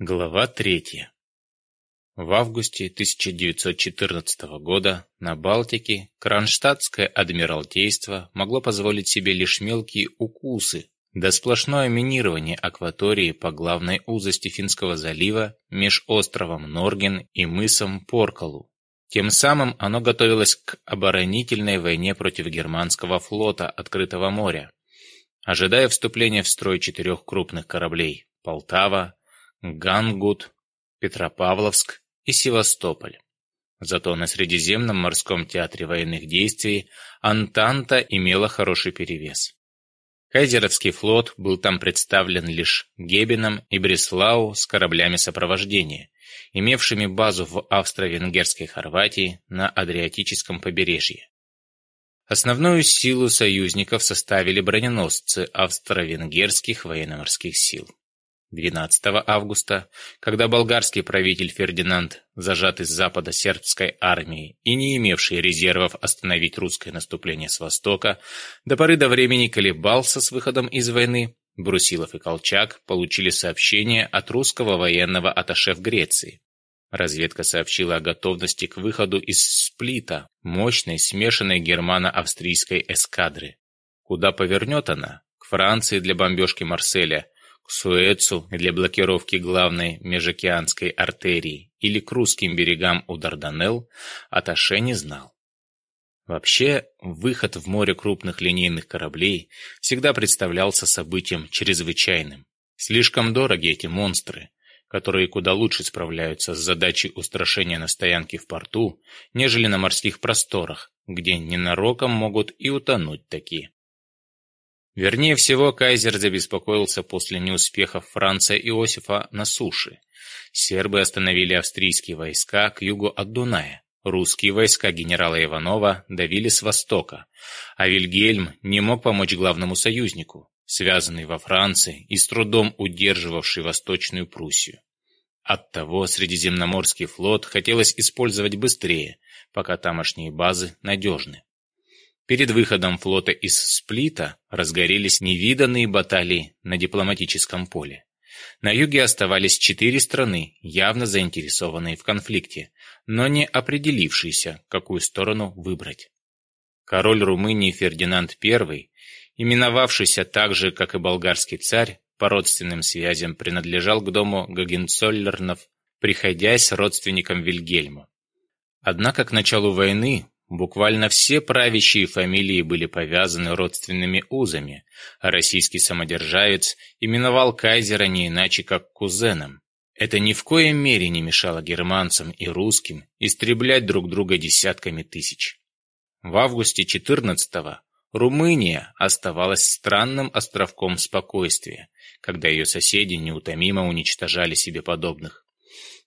Глава 3. В августе 1914 года на Балтике Кронштадтское адмиралтейство могло позволить себе лишь мелкие укусы, да сплошное минирование акватории по главной узости Финского залива меж островом Норген и мысом Поркалу. Тем самым оно готовилось к оборонительной войне против германского флота Открытого моря, ожидая вступления в строй четырех крупных кораблей «Полтава», Гангут, Петропавловск и Севастополь. Зато на Средиземном морском театре военных действий Антанта имела хороший перевес. Кайзеровский флот был там представлен лишь Гебеном и Бреслау с кораблями сопровождения, имевшими базу в австро-венгерской Хорватии на Адриатическом побережье. Основную силу союзников составили броненосцы австро-венгерских военно-морских сил. 12 августа, когда болгарский правитель Фердинанд, зажатый с запада сербской армией и не имевший резервов остановить русское наступление с востока, до поры до времени колебался с выходом из войны, Брусилов и Колчак получили сообщение от русского военного атташе в Греции. Разведка сообщила о готовности к выходу из Сплита, мощной смешанной германо-австрийской эскадры. Куда повернет она? К Франции для бомбежки Марселя – Суэцу для блокировки главной межокеанской артерии или к русским берегам у Дарданелл, Аташе не знал. Вообще, выход в море крупных линейных кораблей всегда представлялся событием чрезвычайным. Слишком дороги эти монстры, которые куда лучше справляются с задачей устрашения на стоянке в порту, нежели на морских просторах, где ненароком могут и утонуть такие. Вернее всего, кайзер забеспокоился после неуспехов Франца Иосифа на суше. Сербы остановили австрийские войска к югу от Дуная. Русские войска генерала Иванова давили с востока, а Вильгельм не мог помочь главному союзнику, связанный во Франции и с трудом удерживавший Восточную Пруссию. Оттого Средиземноморский флот хотелось использовать быстрее, пока тамошние базы надежны. Перед выходом флота из Сплита разгорелись невиданные баталии на дипломатическом поле. На юге оставались четыре страны, явно заинтересованные в конфликте, но не определившиеся, какую сторону выбрать. Король Румынии Фердинанд I, именовавшийся так же, как и болгарский царь, по родственным связям принадлежал к дому Гогенцоллернов, приходясь родственником Вильгельма. Однако к началу войны Буквально все правящие фамилии были повязаны родственными узами, а российский самодержавец именовал кайзера не иначе, как кузеном. Это ни в коем мере не мешало германцам и русским истреблять друг друга десятками тысяч. В августе 14-го Румыния оставалась странным островком спокойствия, когда ее соседи неутомимо уничтожали себе подобных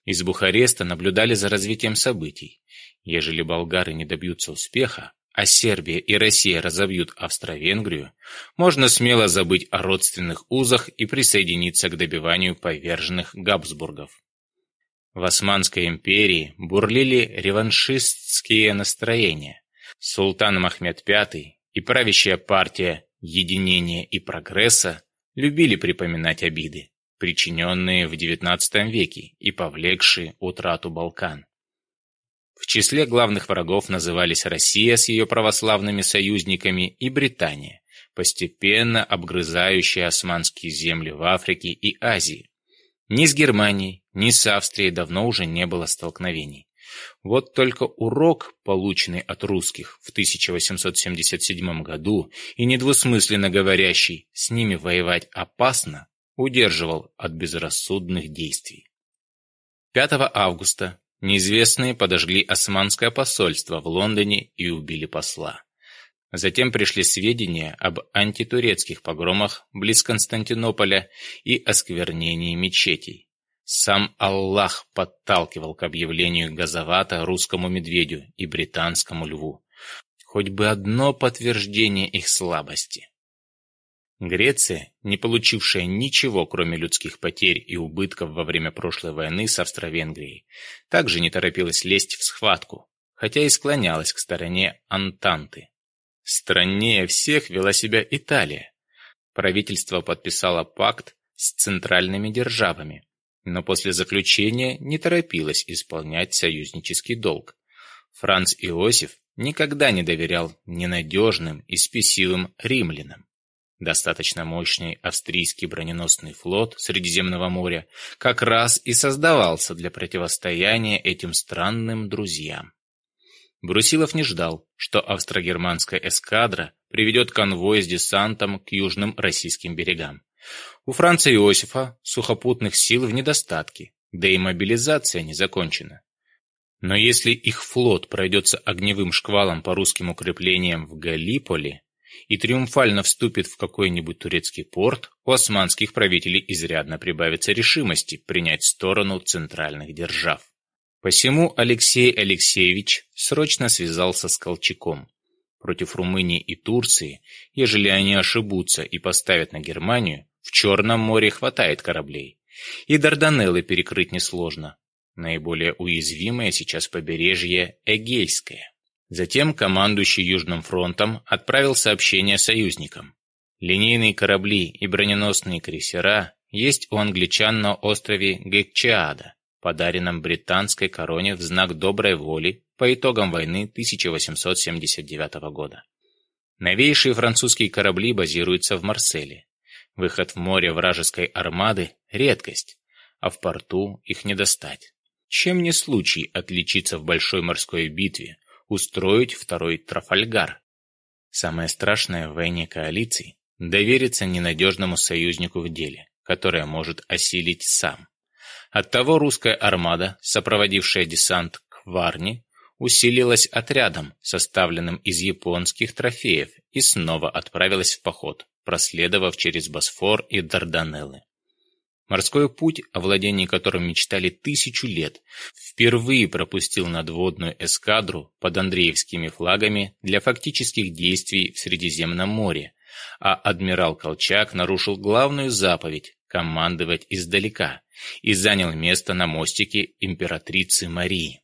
из Бухареста наблюдали за развитием событий. Ежели болгары не добьются успеха, а Сербия и Россия разобьют Австро-Венгрию, можно смело забыть о родственных узах и присоединиться к добиванию поверженных Габсбургов. В Османской империи бурлили реваншистские настроения. Султан Махмед V и правящая партия «Единения и прогресса» любили припоминать обиды причиненные в XIX веке и повлекшие утрату Балкан. В числе главных врагов назывались Россия с ее православными союзниками и Британия, постепенно обгрызающая османские земли в Африке и Азии. Ни с Германией, ни с Австрией давно уже не было столкновений. Вот только урок, полученный от русских в 1877 году и недвусмысленно говорящий «с ними воевать опасно», удерживал от безрассудных действий. 5 августа неизвестные подожгли османское посольство в Лондоне и убили посла. Затем пришли сведения об антитурецких погромах близ Константинополя и осквернении мечетей. Сам Аллах подталкивал к объявлению газовата русскому медведю и британскому льву. Хоть бы одно подтверждение их слабости. Греция, не получившая ничего, кроме людских потерь и убытков во время прошлой войны с Австро-Венгрией, также не торопилась лезть в схватку, хотя и склонялась к стороне Антанты. Страннее всех вела себя Италия. Правительство подписало пакт с центральными державами, но после заключения не торопилось исполнять союзнический долг. Франц Иосиф никогда не доверял ненадежным и спесивым римлянам. Достаточно мощный австрийский броненосный флот Средиземного моря как раз и создавался для противостояния этим странным друзьям. Брусилов не ждал, что австро-германская эскадра приведет конвой с десантом к южным российским берегам. У Франца Иосифа сухопутных сил в недостатке, да и мобилизация не закончена. Но если их флот пройдется огневым шквалом по русским укреплениям в Галиполе, и триумфально вступит в какой-нибудь турецкий порт, у османских правителей изрядно прибавится решимости принять сторону центральных держав. Посему Алексей Алексеевич срочно связался с Колчаком. Против Румынии и Турции, ежели они ошибутся и поставят на Германию, в Черном море хватает кораблей. И Дарданеллы перекрыть несложно. Наиболее уязвимое сейчас побережье Эгейское. Затем командующий Южным фронтом отправил сообщение союзникам. Линейные корабли и броненосные крейсера есть у англичан на острове Гекчеада, подаренном британской короне в знак доброй воли по итогам войны 1879 года. Новейшие французские корабли базируются в Марселе. Выход в море вражеской армады – редкость, а в порту их не достать. Чем не случай отличиться в большой морской битве, устроить второй Трафальгар. Самое страшное в войне коалиций – довериться ненадежному союзнику в деле, которое может осилить сам. Оттого русская армада, сопроводившая десант к Варне, усилилась отрядом, составленным из японских трофеев, и снова отправилась в поход, проследовав через Босфор и Дарданеллы. Морской путь, о владении которым мечтали тысячу лет, впервые пропустил надводную эскадру под Андреевскими флагами для фактических действий в Средиземном море, а адмирал Колчак нарушил главную заповедь – командовать издалека и занял место на мостике императрицы Марии.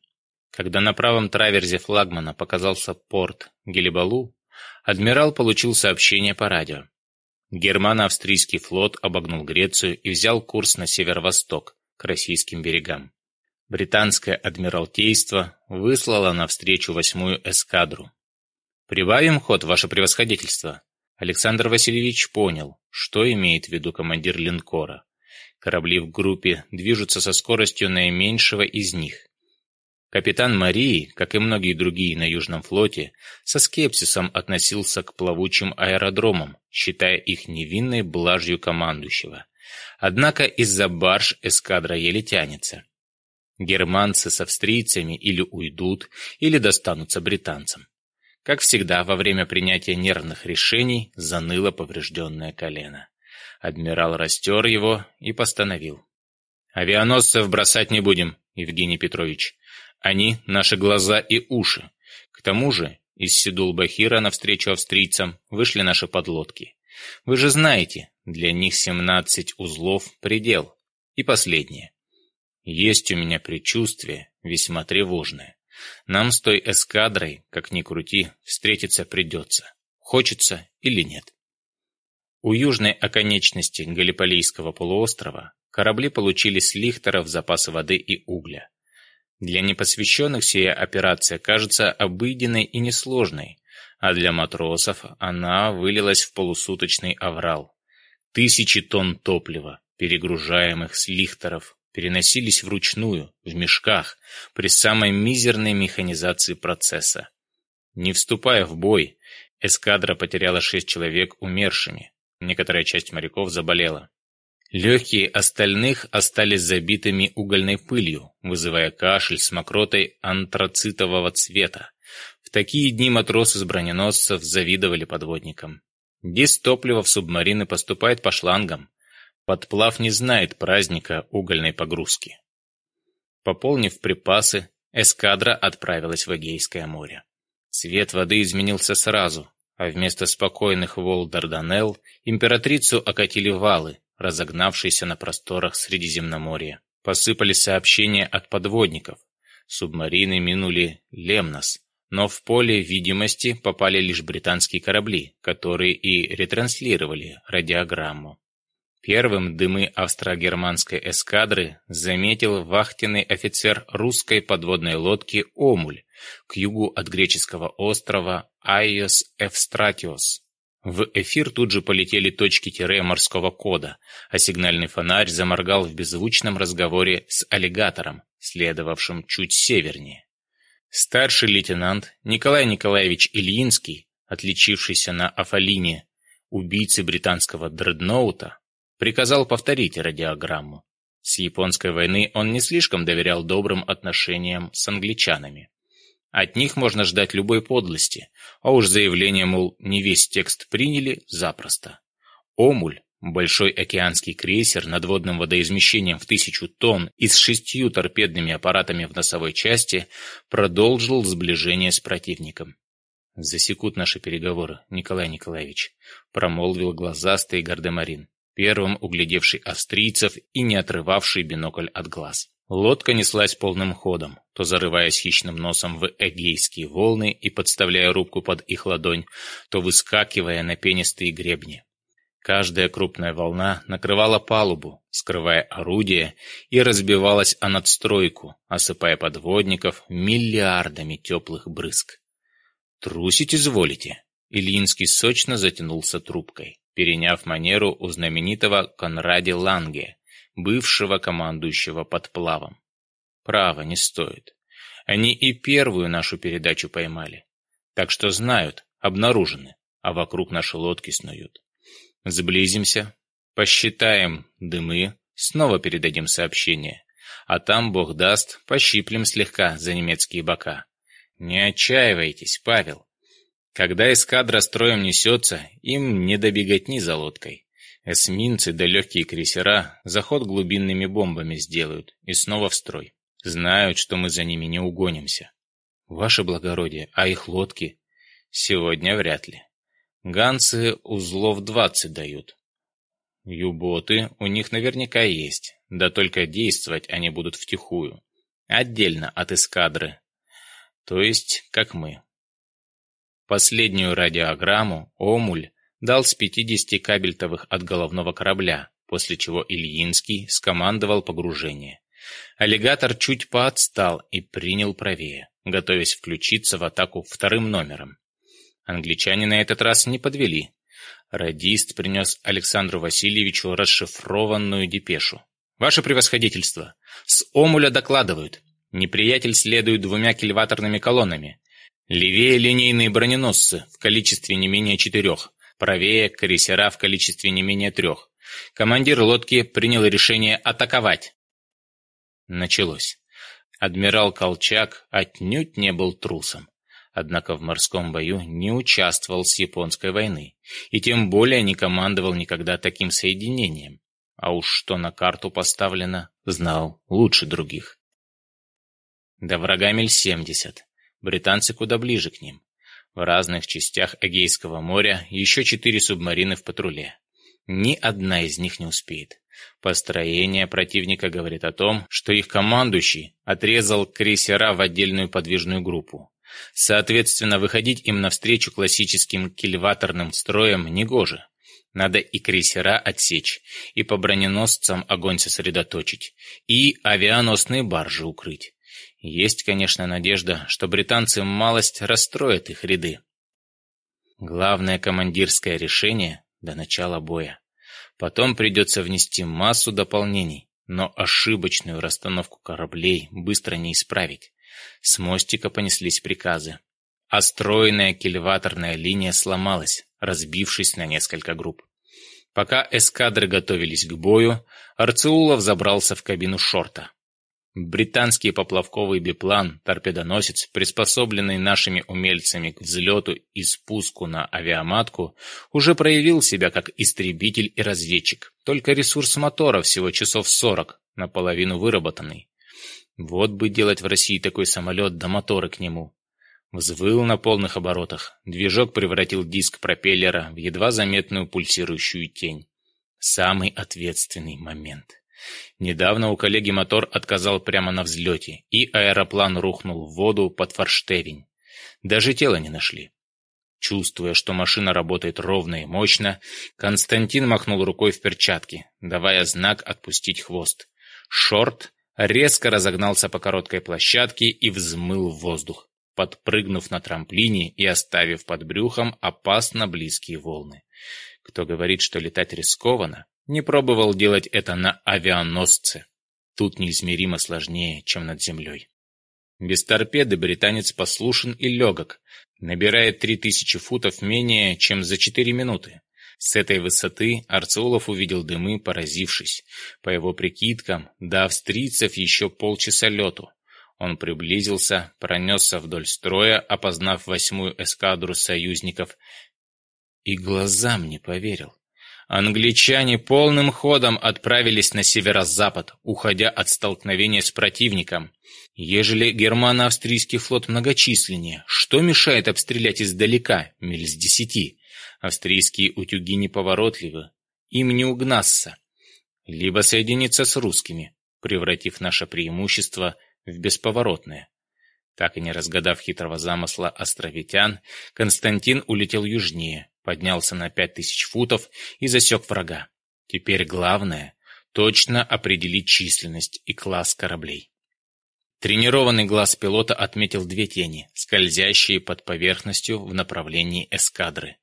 Когда на правом траверзе флагмана показался порт Гелебалу, адмирал получил сообщение по радио. Германо-австрийский флот обогнул Грецию и взял курс на северо-восток, к российским берегам. Британское Адмиралтейство выслало навстречу восьмую эскадру. «Прибавим ход, ваше превосходительство». Александр Васильевич понял, что имеет в виду командир линкора. Корабли в группе движутся со скоростью наименьшего из них. Капитан Марии, как и многие другие на Южном флоте, со скепсисом относился к плавучим аэродромам, считая их невинной блажью командующего. Однако из-за барж эскадра еле тянется. Германцы с австрийцами или уйдут, или достанутся британцам. Как всегда, во время принятия нервных решений заныло поврежденное колено. Адмирал растер его и постановил. «Авианосцев бросать не будем, Евгений Петрович. Они — наши глаза и уши. К тому же из Седул-Бахира навстречу австрийцам вышли наши подлодки. Вы же знаете, для них 17 узлов — предел. И последнее. Есть у меня предчувствие, весьма тревожное. Нам с той эскадрой, как ни крути, встретиться придется. Хочется или нет. У южной оконечности Галиполийского полуострова корабли получили с лихтеров запасы воды и угля. Для непосвященных сия операция кажется обыденной и несложной, а для матросов она вылилась в полусуточный аврал. Тысячи тонн топлива, перегружаемых с лихтеров, переносились вручную, в мешках, при самой мизерной механизации процесса. Не вступая в бой, эскадра потеряла шесть человек умершими, некоторая часть моряков заболела. Легкие остальных остались забитыми угольной пылью, вызывая кашель с мокротой антрацитового цвета. В такие дни матросы с броненосцев завидовали подводникам. Дистопливо в субмарины поступает по шлангам. Подплав не знает праздника угольной погрузки. Пополнив припасы, эскадра отправилась в Эгейское море. Цвет воды изменился сразу, а вместо спокойных волн Дарданелл императрицу окатили валы, разогнавшейся на просторах Средиземноморья. посыпали сообщения от подводников. Субмарины минули Лемнос, но в поле видимости попали лишь британские корабли, которые и ретранслировали радиограмму. Первым дымы австро-германской эскадры заметил вахтенный офицер русской подводной лодки «Омуль» к югу от греческого острова Айос-Эвстратиос. В эфир тут же полетели точки тире морского кода, а сигнальный фонарь заморгал в беззвучном разговоре с аллигатором, следовавшим чуть севернее. Старший лейтенант Николай Николаевич Ильинский, отличившийся на Афалине, убийцы британского дредноута, приказал повторить радиограмму. С японской войны он не слишком доверял добрым отношениям с англичанами. От них можно ждать любой подлости, а уж заявление, мол, не весь текст приняли, запросто. Омуль, большой океанский крейсер над водным водоизмещением в тысячу тонн и с шестью торпедными аппаратами в носовой части, продолжил сближение с противником. «Засекут наши переговоры, Николай Николаевич», — промолвил глазастый Гардемарин, первым углядевший австрийцев и не отрывавший бинокль от глаз. Лодка неслась полным ходом, то зарываясь хищным носом в эгейские волны и подставляя рубку под их ладонь, то выскакивая на пенистые гребни. Каждая крупная волна накрывала палубу, скрывая орудие, и разбивалась о надстройку, осыпая подводников миллиардами теплых брызг. «Трусить изволите!» Ильинский сочно затянулся трубкой, переняв манеру у знаменитого Конради Ланге, бывшего командующего подплавом. Право, не стоит. Они и первую нашу передачу поймали. Так что знают, обнаружены, а вокруг наши лодки снуют. Сблизимся, посчитаем дымы, снова передадим сообщение. А там, бог даст, пощиплем слегка за немецкие бока. Не отчаивайтесь, Павел. Когда эскадра строем несется, им не добегать ни за лодкой. Эсминцы да легкие крейсера заход глубинными бомбами сделают и снова в строй. Знают, что мы за ними не угонимся. Ваше благородие, а их лодки? Сегодня вряд ли. Ганцы узлов двадцать дают. Юботы у них наверняка есть, да только действовать они будут втихую. Отдельно от эскадры. То есть, как мы. Последнюю радиограмму Омуль дал с 50 кабельтовых от головного корабля, после чего Ильинский скомандовал погружение. Аллигатор чуть поотстал и принял правее, готовясь включиться в атаку вторым номером. Англичане на этот раз не подвели. Радист принес Александру Васильевичу расшифрованную депешу. «Ваше превосходительство! С Омуля докладывают. Неприятель следует двумя кильваторными колоннами. Левее линейные броненосцы в количестве не менее четырех, правее крейсера в количестве не менее трех. Командир лодки принял решение атаковать. Началось. Адмирал Колчак отнюдь не был трусом. Однако в морском бою не участвовал с японской войны. И тем более не командовал никогда таким соединением. А уж что на карту поставлено, знал лучше других. До врага миль семьдесят. Британцы куда ближе к ним. В разных частях Эгейского моря еще четыре субмарины в патруле. Ни одна из них не успеет. Построение противника говорит о том, что их командующий отрезал крейсера в отдельную подвижную группу. Соответственно, выходить им навстречу классическим кильваторным строем негоже. Надо и крейсера отсечь, и по броненосцам огонь сосредоточить, и авианосные баржи укрыть. Есть, конечно, надежда, что британцы малость расстроят их ряды. Главное командирское решение до начала боя. Потом придется внести массу дополнений, но ошибочную расстановку кораблей быстро не исправить. С мостика понеслись приказы. Остроенная стройная кильваторная линия сломалась, разбившись на несколько групп. Пока эскадры готовились к бою, Арцеулов забрался в кабину шорта. Британский поплавковый биплан «Торпедоносец», приспособленный нашими умельцами к взлету и спуску на авиаматку, уже проявил себя как истребитель и разведчик. Только ресурс мотора всего часов 40, наполовину выработанный. Вот бы делать в России такой самолет, да моторы к нему. Взвыл на полных оборотах. Движок превратил диск пропеллера в едва заметную пульсирующую тень. Самый ответственный момент. Недавно у коллеги мотор отказал прямо на взлете, и аэроплан рухнул в воду под форштевень. Даже тело не нашли. Чувствуя, что машина работает ровно и мощно, Константин махнул рукой в перчатке, давая знак отпустить хвост. Шорт резко разогнался по короткой площадке и взмыл в воздух, подпрыгнув на трамплине и оставив под брюхом опасно близкие волны. Кто говорит, что летать рискованно, не пробовал делать это на авианосце. Тут неизмеримо сложнее, чем над землей. Без торпеды британец послушен и легок, набирая 3000 футов менее, чем за 4 минуты. С этой высоты Арцулов увидел дымы, поразившись. По его прикидкам, до австрийцев еще полчаса лету. Он приблизился, пронесся вдоль строя, опознав восьмую эскадру союзников, и глазам не поверил англичане полным ходом отправились на северо-запад, уходя от столкновения с противником. Ежели германо-австрийский флот многочисленнее, что мешает обстрелять издалека, миль с десяти? Австрийские утюги неповоротливы, им не угнаться. Либо соединиться с русскими, превратив наше преимущество в бесповоротное. Так и не разгадав хитрого замысла островитян, Константин улетел южнее, поднялся на пять тысяч футов и засек врага. Теперь главное — точно определить численность и класс кораблей. Тренированный глаз пилота отметил две тени, скользящие под поверхностью в направлении эскадры.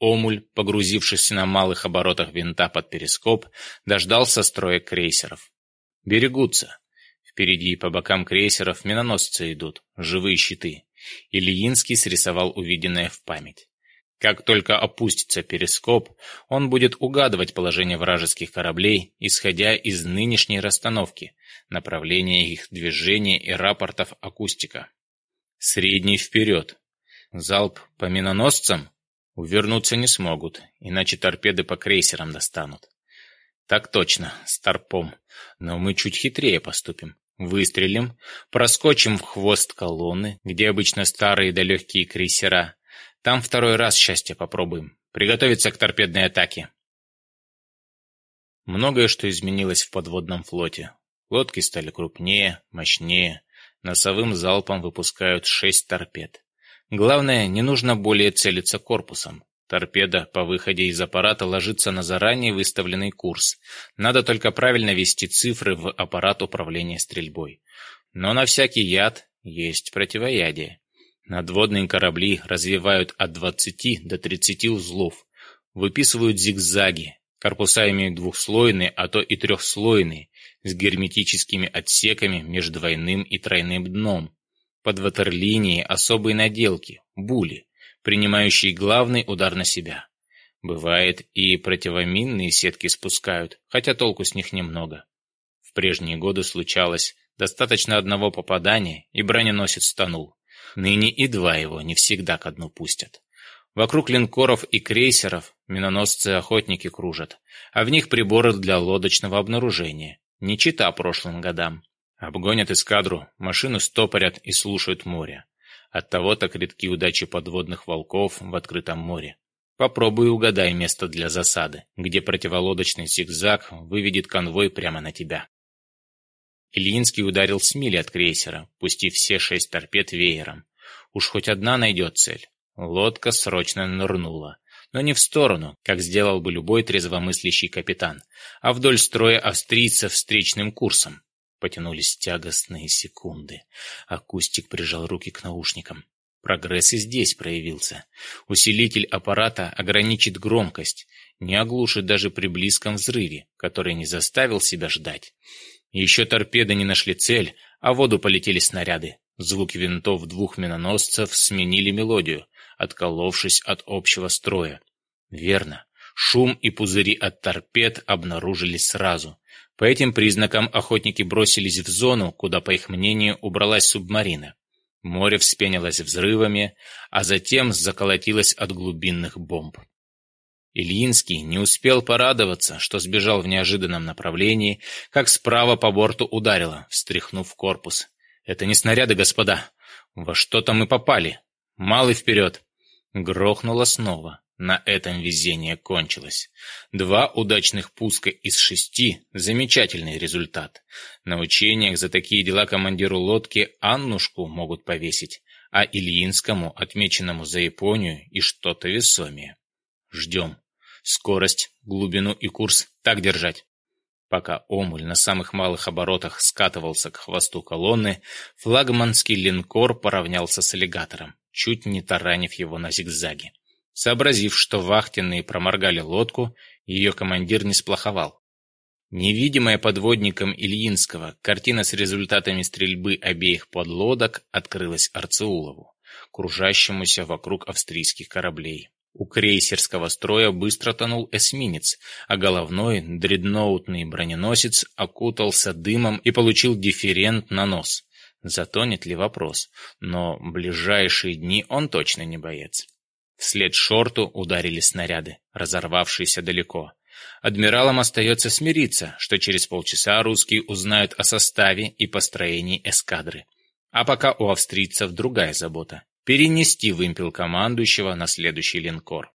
Омуль, погрузившись на малых оборотах винта под перископ, дождался строя крейсеров. «Берегутся», Впереди по бокам крейсеров миноносцы идут, живые щиты. Ильинский срисовал увиденное в память. Как только опустится перископ, он будет угадывать положение вражеских кораблей, исходя из нынешней расстановки, направления их движения и рапортов акустика. Средний вперед. Залп по миноносцам? Увернуться не смогут, иначе торпеды по крейсерам достанут. Так точно, старпом. Но мы чуть хитрее поступим. Выстрелим, проскочим в хвост колонны, где обычно старые да легкие крейсера. Там второй раз счастье попробуем. Приготовиться к торпедной атаке. Многое что изменилось в подводном флоте. Лодки стали крупнее, мощнее. Носовым залпом выпускают шесть торпед. Главное, не нужно более целиться корпусом. Торпеда по выходе из аппарата ложится на заранее выставленный курс. Надо только правильно ввести цифры в аппарат управления стрельбой. Но на всякий яд есть противоядие. Надводные корабли развивают от 20 до 30 узлов, выписывают зигзаги. Корпуса имеют двухслойные, а то и трехслойные, с герметическими отсеками между двойным и тройным дном. Под ватерлинией особые наделки – були – принимающий главный удар на себя. Бывает, и противоминные сетки спускают, хотя толку с них немного. В прежние годы случалось, достаточно одного попадания, и броненосец тонул. Ныне и два его не всегда ко дну пустят. Вокруг линкоров и крейсеров миноносцы-охотники кружат, а в них приборы для лодочного обнаружения, не чита прошлым годам. Обгонят эскадру, машину стопорят и слушают море. Оттого так редки удачи подводных волков в открытом море. Попробуй угадай место для засады, где противолодочный зигзаг выведет конвой прямо на тебя. Ильинский ударил с мили от крейсера, пустив все шесть торпед веером. Уж хоть одна найдет цель. Лодка срочно нырнула. Но не в сторону, как сделал бы любой трезвомыслящий капитан, а вдоль строя австрийцев встречным курсом. Потянулись тягостные секунды. Акустик прижал руки к наушникам. Прогресс и здесь проявился. Усилитель аппарата ограничит громкость, не оглушит даже при близком взрыве, который не заставил себя ждать. Еще торпеды не нашли цель, а в воду полетели снаряды. Звуки винтов двух миноносцев сменили мелодию, отколовшись от общего строя. Верно, Шум и пузыри от торпед обнаружились сразу. По этим признакам охотники бросились в зону, куда, по их мнению, убралась субмарина. Море вспенилось взрывами, а затем заколотилось от глубинных бомб. Ильинский не успел порадоваться, что сбежал в неожиданном направлении, как справа по борту ударило, встряхнув корпус. «Это не снаряды, господа! Во что-то мы попали! Малый вперед!» Грохнуло снова. На этом везение кончилось. Два удачных пуска из шести – замечательный результат. На учениях за такие дела командиру лодки Аннушку могут повесить, а Ильинскому, отмеченному за Японию, и что-то весомее. Ждем. Скорость, глубину и курс так держать. Пока омуль на самых малых оборотах скатывался к хвосту колонны, флагманский линкор поравнялся с аллигатором, чуть не таранив его на зигзаге. Сообразив, что вахтенные проморгали лодку, ее командир не сплоховал. Невидимая подводником Ильинского картина с результатами стрельбы обеих подлодок открылась Арцеулову, кружащемуся вокруг австрийских кораблей. У крейсерского строя быстро тонул эсминец, а головной дредноутный броненосец окутался дымом и получил дифферент на нос. Затонет ли вопрос, но ближайшие дни он точно не боец. Вслед шорту ударили снаряды, разорвавшиеся далеко. Адмиралам остается смириться, что через полчаса русские узнают о составе и построении эскадры. А пока у австрийцев другая забота — перенести вымпел командующего на следующий линкор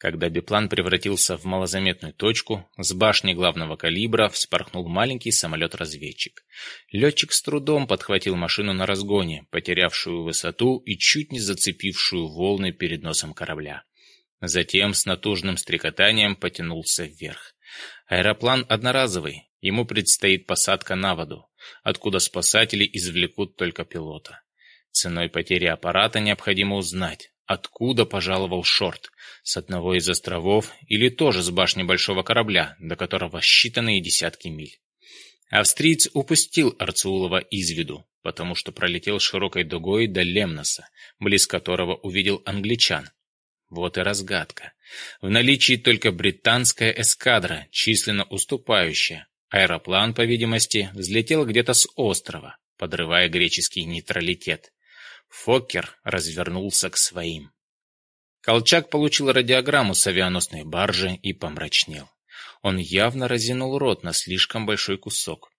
когда биплан превратился в малозаметную точку, с башни главного калибра вспорхнул маленький самолет-разведчик. Летчик с трудом подхватил машину на разгоне, потерявшую высоту и чуть не зацепившую волны перед носом корабля. Затем с натужным стрекотанием потянулся вверх. Аэроплан одноразовый, ему предстоит посадка на воду, откуда спасатели извлекут только пилота. Ценой потери аппарата необходимо узнать, откуда пожаловал Шорт, с одного из островов или тоже с башни большого корабля, до которого считанные десятки миль. Австриец упустил Арцулова из виду, потому что пролетел широкой дугой до Лемноса, близ которого увидел англичан. Вот и разгадка. В наличии только британская эскадра, численно уступающая. Аэроплан, по видимости, взлетел где-то с острова, подрывая греческий нейтралитет. Фоккер развернулся к своим. Колчак получил радиограмму с авианосной баржи и помрачнел. Он явно разинул рот на слишком большой кусок.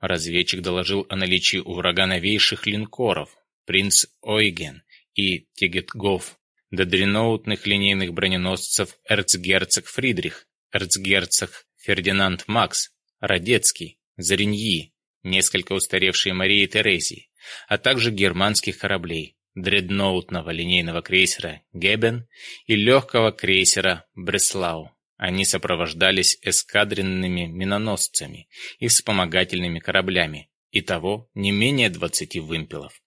Разведчик доложил о наличии у врага новейших линкоров «Принц Ойген» и «Тегетгоф», до додреноутных линейных броненосцев «Эрцгерцог Фридрих», «Эрцгерцог Фердинанд Макс», «Радецкий», «Зариньи», несколько устаревшей Марии Терезии, а также германских кораблей, дредноутного линейного крейсера «Гебен» и легкого крейсера «Бреслау». Они сопровождались эскадренными миноносцами и вспомогательными кораблями, и того не менее 20 вымпелов.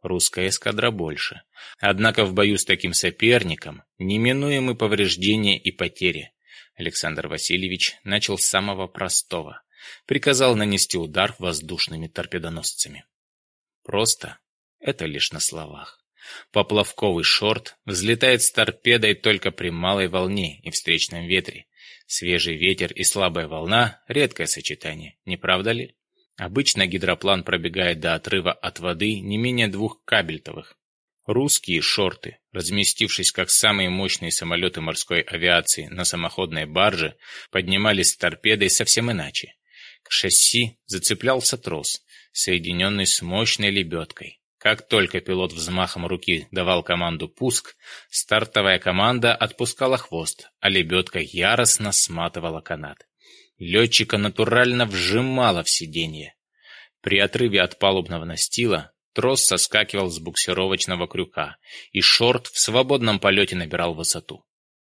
Русская эскадра больше. Однако в бою с таким соперником неминуемы повреждения и потери. Александр Васильевич начал с самого простого приказал нанести удар воздушными торпедоносцами. Просто это лишь на словах. Поплавковый шорт взлетает с торпедой только при малой волне и встречном ветре. Свежий ветер и слабая волна – редкое сочетание, не правда ли? Обычно гидроплан пробегает до отрыва от воды не менее двух кабельтовых. Русские шорты, разместившись как самые мощные самолеты морской авиации на самоходной барже, поднимались с торпедой совсем иначе. К шасси зацеплялся трос, соединенный с мощной лебедкой. Как только пилот взмахом руки давал команду «пуск», стартовая команда отпускала хвост, а лебедка яростно сматывала канат. Летчика натурально вжимало в сиденье. При отрыве от палубного настила трос соскакивал с буксировочного крюка, и шорт в свободном полете набирал высоту.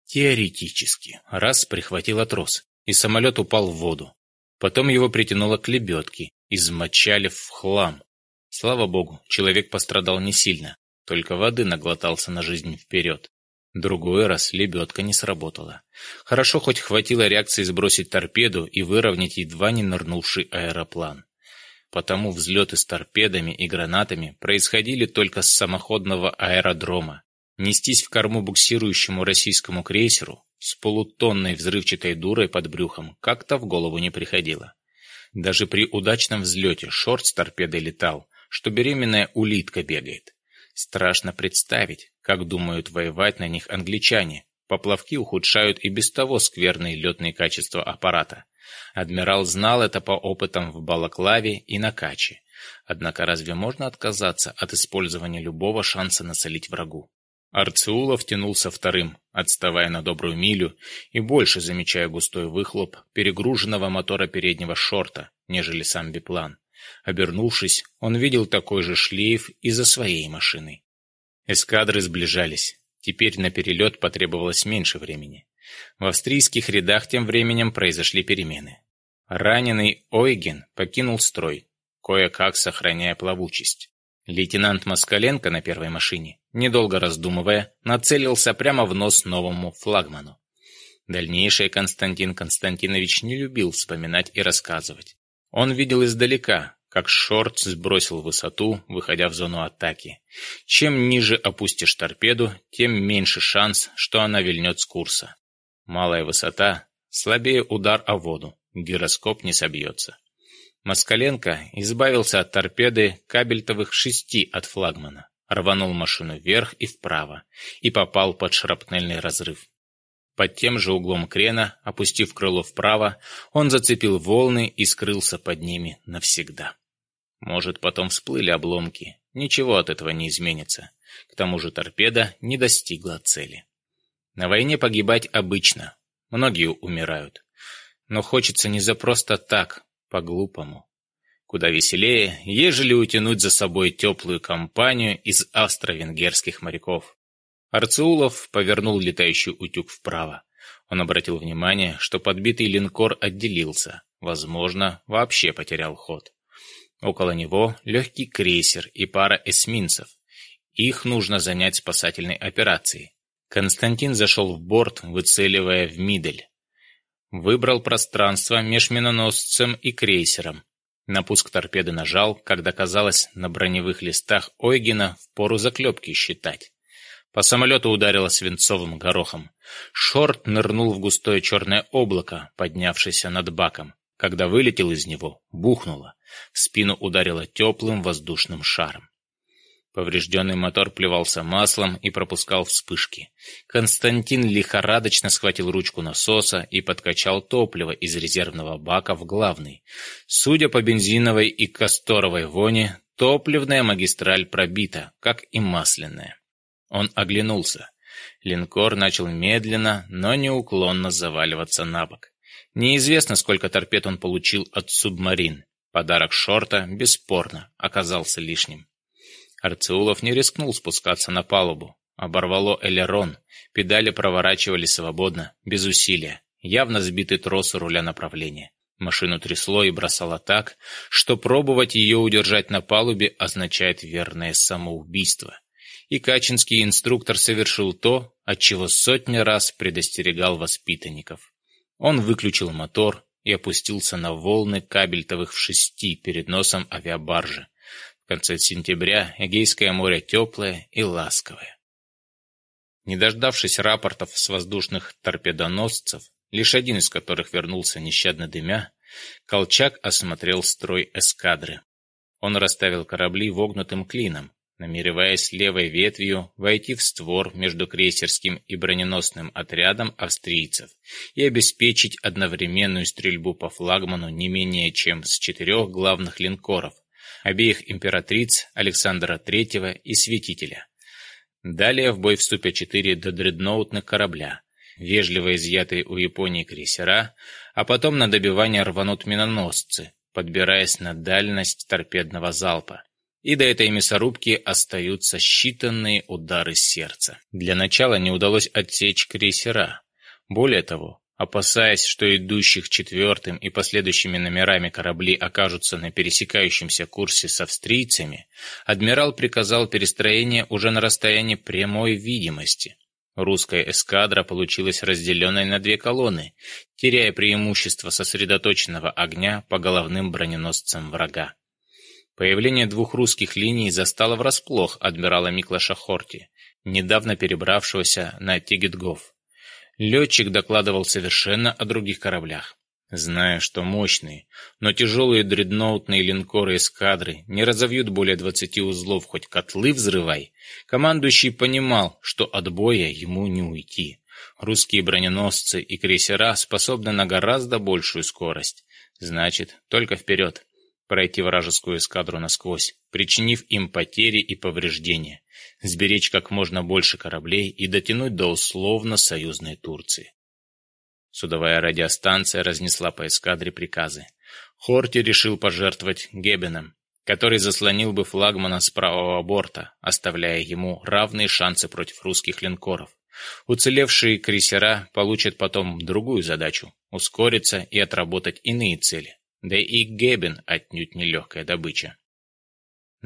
Теоретически, раз прихватило трос, и самолет упал в воду, Потом его притянуло к лебедке, измочали в хлам. Слава богу, человек пострадал не сильно, только воды наглотался на жизнь вперед. Другой раз лебедка не сработала. Хорошо хоть хватило реакции сбросить торпеду и выровнять едва не нырнувший аэроплан. Потому взлеты с торпедами и гранатами происходили только с самоходного аэродрома. Нестись в корму буксирующему российскому крейсеру с полутонной взрывчатой дурой под брюхом как-то в голову не приходило. Даже при удачном взлете шорт с торпедой летал, что беременная улитка бегает. Страшно представить, как думают воевать на них англичане. Поплавки ухудшают и без того скверные летные качества аппарата. Адмирал знал это по опытам в Балаклаве и на Каче. Однако разве можно отказаться от использования любого шанса насолить врагу? Арциулов тянулся вторым, отставая на добрую милю и больше замечая густой выхлоп перегруженного мотора переднего шорта, нежели сам биплан. Обернувшись, он видел такой же шлейф и за своей машиной. Эскадры сближались. Теперь на перелет потребовалось меньше времени. В австрийских рядах тем временем произошли перемены. Раненый Ойген покинул строй, кое-как сохраняя плавучесть. Лейтенант Москаленко на первой машине, недолго раздумывая, нацелился прямо в нос новому флагману. Дальнейшее Константин Константинович не любил вспоминать и рассказывать. Он видел издалека, как шорт сбросил высоту, выходя в зону атаки. Чем ниже опустишь торпеду, тем меньше шанс, что она вильнет с курса. Малая высота, слабее удар о воду, гироскоп не собьется. Москаленко избавился от торпеды кабельтовых шести от флагмана, рванул машину вверх и вправо и попал под шрапнельный разрыв. Под тем же углом крена, опустив крыло вправо, он зацепил волны и скрылся под ними навсегда. Может, потом всплыли обломки. Ничего от этого не изменится. К тому же торпеда не достигла цели. На войне погибать обычно. Многие умирают. Но хочется не за просто так, по-глупому. Куда веселее, ежели утянуть за собой теплую компанию из австро-венгерских моряков. Арцулов повернул летающий утюг вправо. Он обратил внимание, что подбитый линкор отделился, возможно, вообще потерял ход. Около него легкий крейсер и пара эсминцев. Их нужно занять спасательной операцией. Константин зашел в борт, выцеливая в мидель. Выбрал пространство меж миноносцем и крейсером. Напуск торпеды нажал, когда казалось, на броневых листах Ойгина пору заклепки считать. По самолету ударило свинцовым горохом. Шорт нырнул в густое черное облако, поднявшееся над баком. Когда вылетел из него, бухнуло. В спину ударило теплым воздушным шаром. Поврежденный мотор плевался маслом и пропускал вспышки. Константин лихорадочно схватил ручку насоса и подкачал топливо из резервного бака в главный. Судя по бензиновой и касторовой воне, топливная магистраль пробита, как и масляная. Он оглянулся. Линкор начал медленно, но неуклонно заваливаться на бок. Неизвестно, сколько торпед он получил от субмарин. Подарок Шорта, бесспорно, оказался лишним. Арцеулов не рискнул спускаться на палубу. Оборвало элерон. Педали проворачивали свободно, без усилия. Явно сбитый трос руля направления. Машину трясло и бросало так, что пробовать ее удержать на палубе означает верное самоубийство. И качинский инструктор совершил то, от чего сотни раз предостерегал воспитанников. Он выключил мотор и опустился на волны кабельтовых в шести перед носом авиабаржи, в конце сентября Эгейское море теплое и ласковое. Не дождавшись рапортов с воздушных торпедоносцев, лишь один из которых вернулся нещадно дымя, Колчак осмотрел строй эскадры. Он расставил корабли вогнутым клином, намереваясь левой ветвью войти в створ между крейсерским и броненосным отрядом австрийцев и обеспечить одновременную стрельбу по флагману не менее чем с четырех главных линкоров – обеих императриц Александра III и Святителя. Далее в бой вступят четыре дредноутных корабля, вежливо изъятые у Японии крейсера, а потом на добивание рванут миноносцы, подбираясь на дальность торпедного залпа. И до этой мясорубки остаются считанные удары сердца. Для начала не удалось отсечь крейсера. Более того, опасаясь, что идущих четвертым и последующими номерами корабли окажутся на пересекающемся курсе с австрийцами, адмирал приказал перестроение уже на расстоянии прямой видимости. Русская эскадра получилась разделенной на две колонны, теряя преимущество сосредоточенного огня по головным броненосцам врага. Появление двух русских линий застало врасплох адмирала Миклаша Хорти, недавно перебравшегося на Тигетгоф. Летчик докладывал совершенно о других кораблях. Зная, что мощные, но тяжелые дредноутные линкоры эскадры не разовьют более 20 узлов, хоть котлы взрывай, командующий понимал, что от боя ему не уйти. Русские броненосцы и крейсера способны на гораздо большую скорость. Значит, только вперед. Пройти вражескую эскадру насквозь, причинив им потери и повреждения сберечь как можно больше кораблей и дотянуть до условно-союзной Турции. Судовая радиостанция разнесла по эскадре приказы. Хорти решил пожертвовать Гебеном, который заслонил бы флагмана с правого борта, оставляя ему равные шансы против русских линкоров. Уцелевшие крейсера получат потом другую задачу – ускориться и отработать иные цели. Да и Гебен отнюдь нелегкая добыча.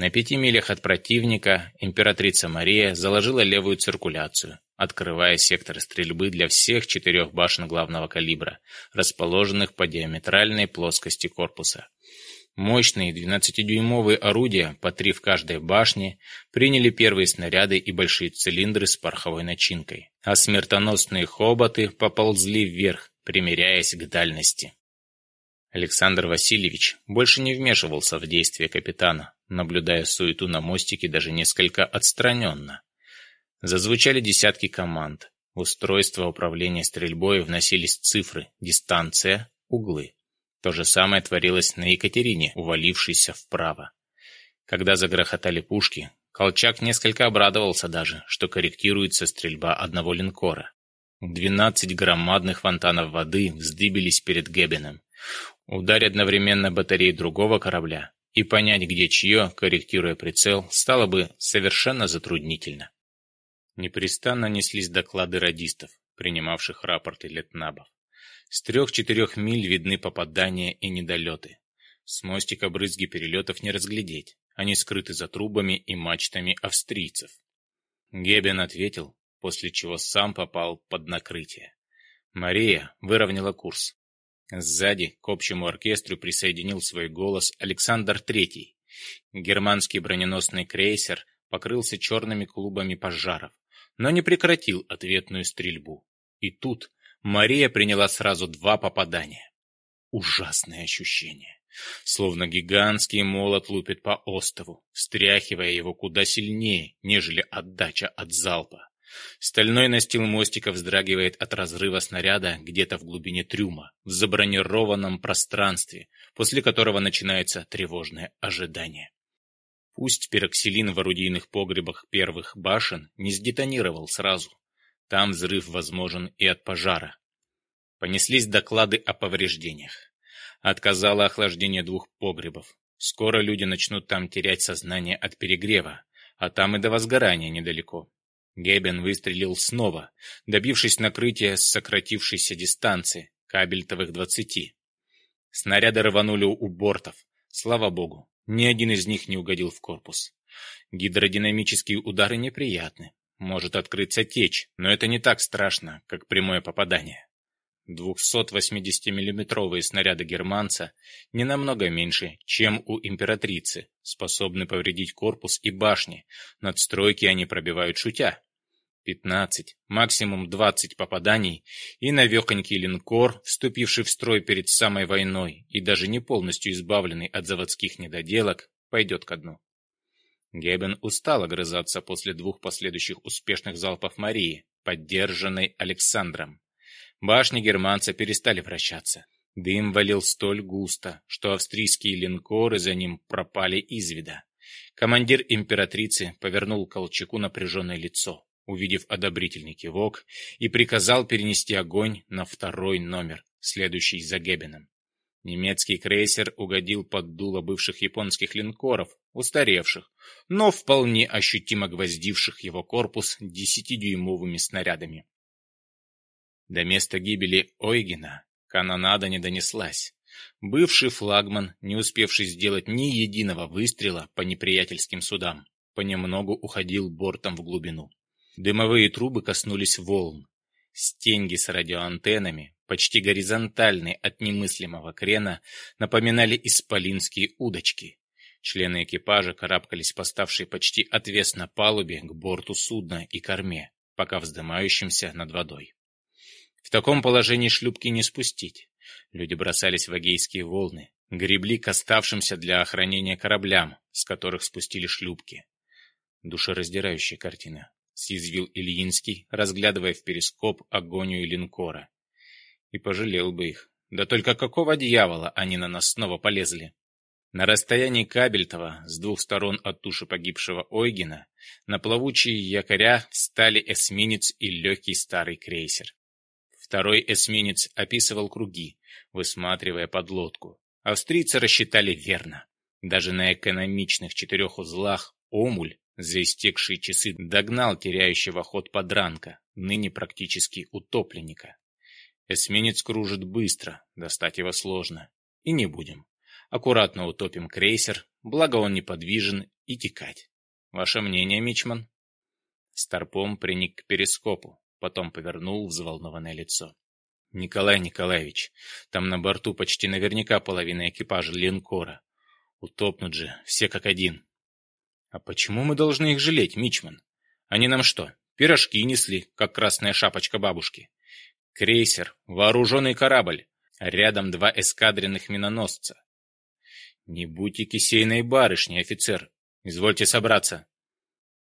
На пяти милях от противника императрица Мария заложила левую циркуляцию, открывая сектор стрельбы для всех четырех башен главного калибра, расположенных по диаметральной плоскости корпуса. Мощные 12-дюймовые орудия, по три в каждой башне, приняли первые снаряды и большие цилиндры с пороховой начинкой, а смертоносные хоботы поползли вверх, примеряясь к дальности. Александр Васильевич больше не вмешивался в действия капитана, наблюдая суету на мостике даже несколько отстраненно. Зазвучали десятки команд. В устройство управления стрельбой вносились цифры, дистанция, углы. То же самое творилось на Екатерине, увалившейся вправо. Когда загрохотали пушки, Колчак несколько обрадовался даже, что корректируется стрельба одного линкора. Двенадцать громадных фонтанов воды вздыбились перед Геббином. Ударь одновременно батареи другого корабля, и понять, где чье, корректируя прицел, стало бы совершенно затруднительно. Непрестанно неслись доклады радистов, принимавших рапорты летнабов. С трех-четырех миль видны попадания и недолеты. С мостика брызги перелетов не разглядеть. Они скрыты за трубами и мачтами австрийцев. Гебен ответил, после чего сам попал под накрытие. Мария выровняла курс. Сзади к общему оркестру присоединил свой голос Александр Третий. Германский броненосный крейсер покрылся черными клубами пожаров, но не прекратил ответную стрельбу. И тут Мария приняла сразу два попадания. Ужасное ощущение. Словно гигантский молот лупит по остову, встряхивая его куда сильнее, нежели отдача от залпа. Стальной настил мостика вздрагивает от разрыва снаряда где-то в глубине трюма, в забронированном пространстве, после которого начинается тревожное ожидание. Пусть пероксилин в орудийных погребах первых башен не сдетонировал сразу. Там взрыв возможен и от пожара. Понеслись доклады о повреждениях. Отказало охлаждение двух погребов. Скоро люди начнут там терять сознание от перегрева, а там и до возгорания недалеко. Гебен выстрелил снова, добившись накрытия с сократившейся дистанции, кабельтовых двадцати. Снаряды рванули у бортов. Слава богу, ни один из них не угодил в корпус. Гидродинамические удары неприятны. Может открыться течь, но это не так страшно, как прямое попадание. 280-миллиметровые снаряды германца не намного меньше, чем у императрицы, способны повредить корпус и башни, надстройки они пробивают шутя. 15, максимум 20 попаданий, и навехонький линкор, вступивший в строй перед самой войной и даже не полностью избавленный от заводских недоделок, пойдет ко дну. Гебен устал огрызаться после двух последующих успешных залпов Марии, поддержанной Александром. Башни германца перестали вращаться. Дым валил столь густо, что австрийские линкоры за ним пропали из вида. Командир императрицы повернул Колчаку напряженное лицо, увидев одобрительный кивок, и приказал перенести огонь на второй номер, следующий за Геббином. Немецкий крейсер угодил под дуло бывших японских линкоров, устаревших, но вполне ощутимо гвоздивших его корпус десятидюймовыми снарядами. До места гибели Ойгена канонада не донеслась. Бывший флагман, не успевший сделать ни единого выстрела по неприятельским судам, понемногу уходил бортом в глубину. Дымовые трубы коснулись волн. Стенги с радиоантеннами, почти горизонтальные от немыслимого крена, напоминали исполинские удочки. Члены экипажа карабкались по ставшей почти отвесно палубе к борту судна и корме, пока вздымающимся над водой. В таком положении шлюпки не спустить. Люди бросались в агейские волны, гребли к оставшимся для охранения кораблям, с которых спустили шлюпки. Душераздирающая картина, — съязвил Ильинский, разглядывая в перископ агонию линкора. И пожалел бы их. Да только какого дьявола они на нас снова полезли? На расстоянии Кабельтова, с двух сторон от туши погибшего Ойгина, на плавучие якоря встали эсминец и легкий старый крейсер. Второй эсминец описывал круги, высматривая подлодку. Австрийцы рассчитали верно. Даже на экономичных четырех узлах Омуль за истекшие часы догнал теряющего ход подранка, ныне практически утопленника. Эсминец кружит быстро, достать его сложно. И не будем. Аккуратно утопим крейсер, благо он неподвижен, и текать. Ваше мнение, Мичман? Старпом приник к перископу. Потом повернул взволнованное лицо. «Николай Николаевич, там на борту почти наверняка половина экипажа линкора. Утопнут же, все как один». «А почему мы должны их жалеть, Мичман? Они нам что, пирожки несли, как красная шапочка бабушки? Крейсер, вооруженный корабль, а рядом два эскадренных миноносца. Не будьте кисейной барышни, офицер. Извольте собраться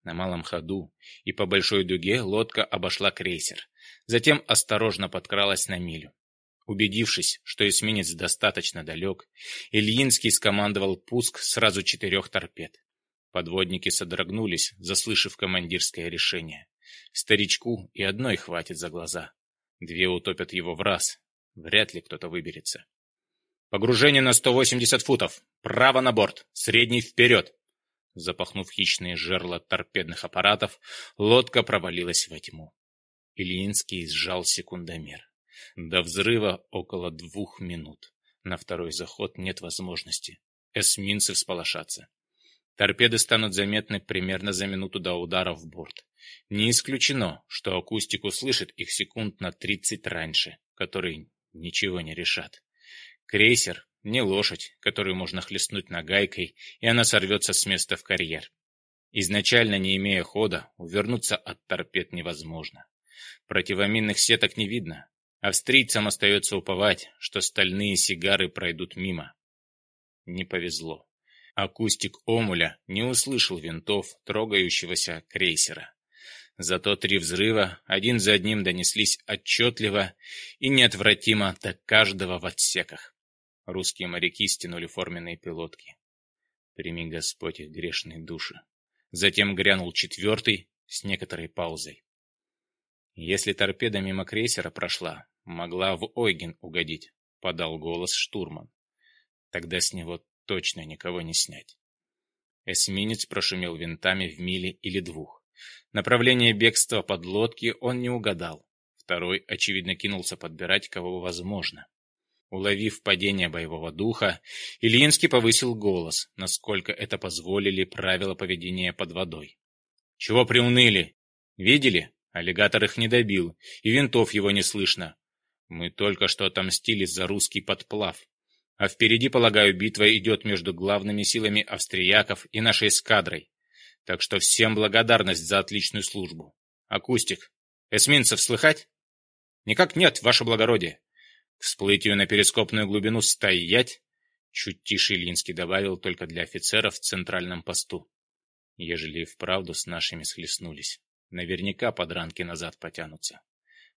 на малом ходу, и по большой дуге лодка обошла крейсер, затем осторожно подкралась на милю. Убедившись, что эсминец достаточно далек, Ильинский скомандовал пуск сразу четырех торпед. Подводники содрогнулись, заслышав командирское решение. Старичку и одной хватит за глаза. Две утопят его в раз. Вряд ли кто-то выберется. «Погружение на 180 футов! Право на борт! Средний вперед!» Запахнув хищные жерла торпедных аппаратов, лодка провалилась во тьму. Ильинский сжал секундомер. До взрыва около двух минут. На второй заход нет возможности. Эсминцы всполошатся. Торпеды станут заметны примерно за минуту до удара в борт. Не исключено, что акустик услышит их секунд на 30 раньше, которые ничего не решат. Крейсер не лошадь, которую можно хлестнуть нагайкой, и она сорвется с места в карьер. Изначально не имея хода, увернуться от торпед невозможно. Противоминных сеток не видно. Австрийцам остается уповать, что стальные сигары пройдут мимо. Не повезло. Акустик Омуля не услышал винтов трогающегося крейсера. Зато три взрыва один за одним донеслись отчетливо и неотвратимо до каждого в отсеках. Русские моряки стянули форменные пилотки. Прими, Господь, их грешные души. Затем грянул четвертый с некоторой паузой. Если торпеда мимо крейсера прошла, могла в Ойген угодить, подал голос штурман. Тогда с него точно никого не снять. Эсминец прошумел винтами в миле или двух. Направление бегства подлодки он не угадал. Второй, очевидно, кинулся подбирать, кого возможно. Уловив падение боевого духа, Ильинский повысил голос, насколько это позволили правила поведения под водой. «Чего приуныли? Видели? Аллигатор их не добил, и винтов его не слышно. Мы только что отомстили за русский подплав. А впереди, полагаю, битва идет между главными силами австрияков и нашей эскадрой. Так что всем благодарность за отличную службу. Акустик, эсминцев слыхать? Никак нет, ваше благородие всплытию на перископную глубину стоять, чуть тише Ильинский добавил только для офицеров в центральном посту. Ежели вправду с нашими схлестнулись, наверняка подранки назад потянутся.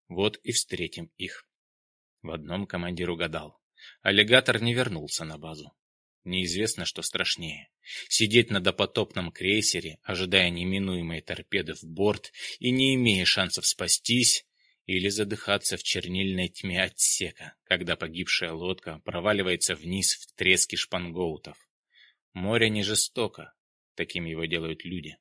Вот и встретим их. В одном командир угадал. Аллигатор не вернулся на базу. Неизвестно, что страшнее. Сидеть на допотопном крейсере, ожидая неминуемой торпеды в борт и не имея шансов спастись, или задыхаться в чернильной тьме отсека, когда погибшая лодка проваливается вниз в трески шпангоутов. Море не жестоко, таким его делают люди.